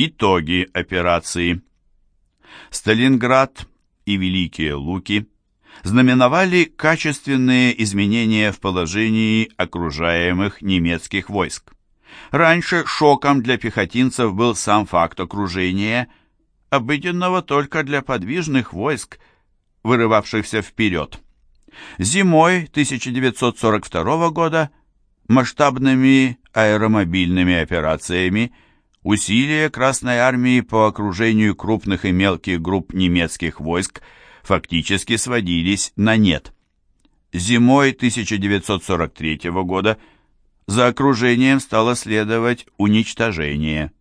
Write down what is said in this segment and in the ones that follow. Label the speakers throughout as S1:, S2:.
S1: Итоги операции. Сталинград и Великие Луки знаменовали качественные изменения в положении окружаемых немецких войск. Раньше шоком для пехотинцев был сам факт окружения, обыденного только для подвижных войск, вырывавшихся вперед. Зимой 1942 года масштабными аэромобильными операциями усилия Красной Армии по окружению крупных и мелких групп немецких войск фактически сводились на нет. Зимой 1943 года за окружением стало следовать уничтожение.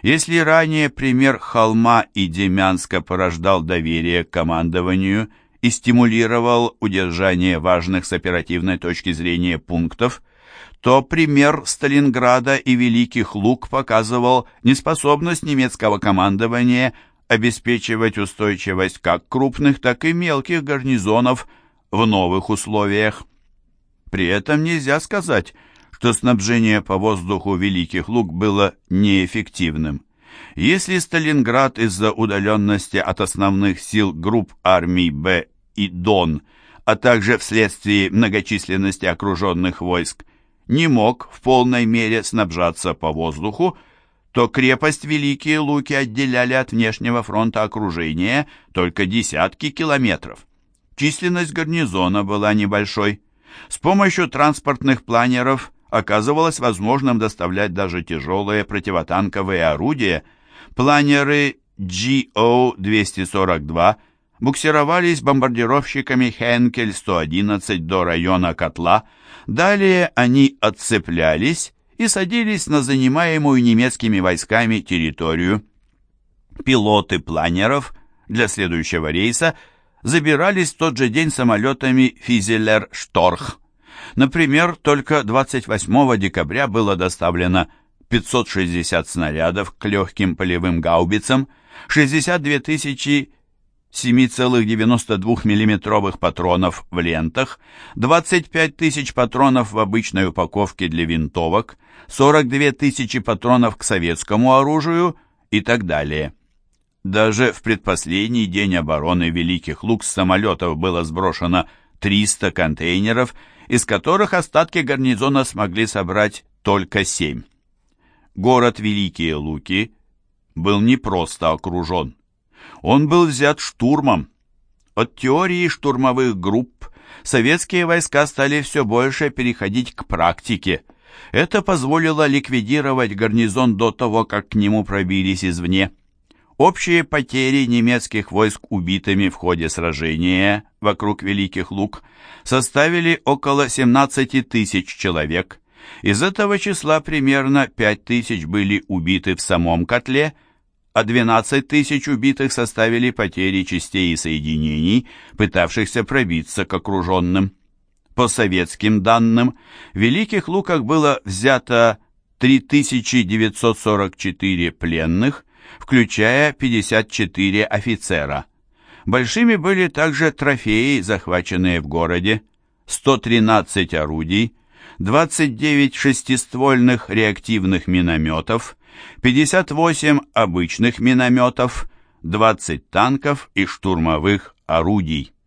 S1: Если ранее пример Холма и Демянска порождал доверие к командованию и стимулировал удержание важных с оперативной точки зрения пунктов, то пример Сталинграда и Великих Луг показывал неспособность немецкого командования обеспечивать устойчивость как крупных, так и мелких гарнизонов в новых условиях. При этом нельзя сказать, что снабжение по воздуху Великих Луг было неэффективным. Если Сталинград из-за удаленности от основных сил групп армий Б и Дон, а также вследствие многочисленности окруженных войск, не мог в полной мере снабжаться по воздуху, то крепость Великие Луки отделяли от внешнего фронта окружения только десятки километров. Численность гарнизона была небольшой. С помощью транспортных планеров оказывалось возможным доставлять даже тяжелые противотанковые орудия. Планеры GO-242 буксировались бомбардировщиками Хенкель-111 до района котла, далее они отцеплялись и садились на занимаемую немецкими войсками территорию. Пилоты планеров для следующего рейса забирались в тот же день самолетами «Физелер-Шторх». Например, только 28 декабря было доставлено 560 снарядов к легким полевым гаубицам, 62 тысячи 7,92 миллиметровых патронов в лентах, 25 тысяч патронов в обычной упаковке для винтовок, 42 тысячи патронов к советскому оружию и так далее. Даже в предпоследний день обороны Великих Лук с самолетов было сброшено 300 контейнеров, из которых остатки гарнизона смогли собрать только 7. Город Великие Луки был не просто окружен. Он был взят штурмом. От теории штурмовых групп советские войска стали все больше переходить к практике. Это позволило ликвидировать гарнизон до того, как к нему пробились извне. Общие потери немецких войск убитыми в ходе сражения вокруг Великих Луг составили около 17 тысяч человек. Из этого числа примерно 5 тысяч были убиты в самом котле, а 12 тысяч убитых составили потери частей и соединений, пытавшихся пробиться к окруженным. По советским данным, в Великих Луках было взято 3944 пленных, включая 54 офицера. Большими были также трофеи, захваченные в городе, 113 орудий, 29 шестиствольных реактивных минометов, 58 обычных минометов, 20 танков и штурмовых орудий.